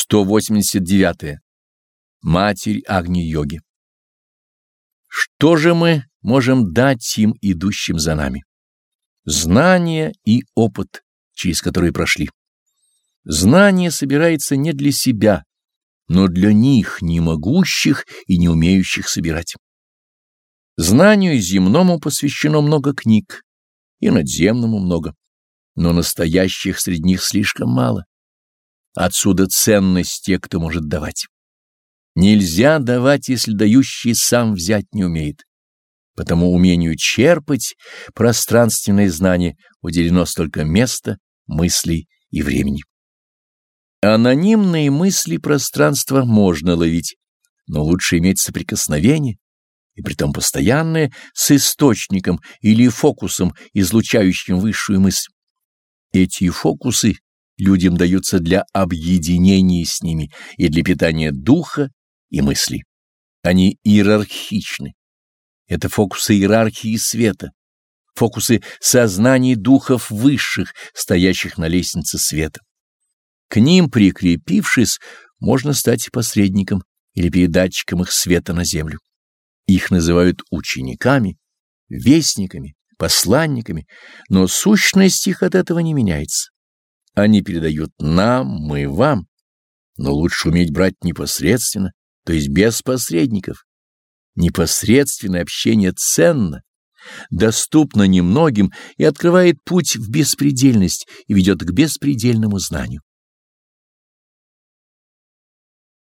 189. -е. Матерь Агни-йоги. Что же мы можем дать им, идущим за нами? Знания и опыт, через которые прошли. Знание собирается не для себя, но для них, не могущих и не умеющих собирать. Знанию земному посвящено много книг, и надземному много, но настоящих среди них слишком мало. Отсюда ценность тех, кто может давать. Нельзя давать, если дающий сам взять не умеет. Потому умению черпать пространственное знание уделено столько места, мыслей и времени. Анонимные мысли пространства можно ловить, но лучше иметь соприкосновение, и притом постоянное, с источником или фокусом, излучающим высшую мысль. Эти фокусы людям даются для объединения с ними и для питания духа и мысли. Они иерархичны. Это фокусы иерархии света, фокусы сознаний духов высших, стоящих на лестнице света. К ним, прикрепившись, можно стать посредником или передатчиком их света на землю. Их называют учениками, вестниками, посланниками, но сущность их от этого не меняется. Они передают нам, мы вам, но лучше уметь брать непосредственно, то есть без посредников. Непосредственное общение ценно, доступно немногим и открывает путь в беспредельность и ведет к беспредельному знанию.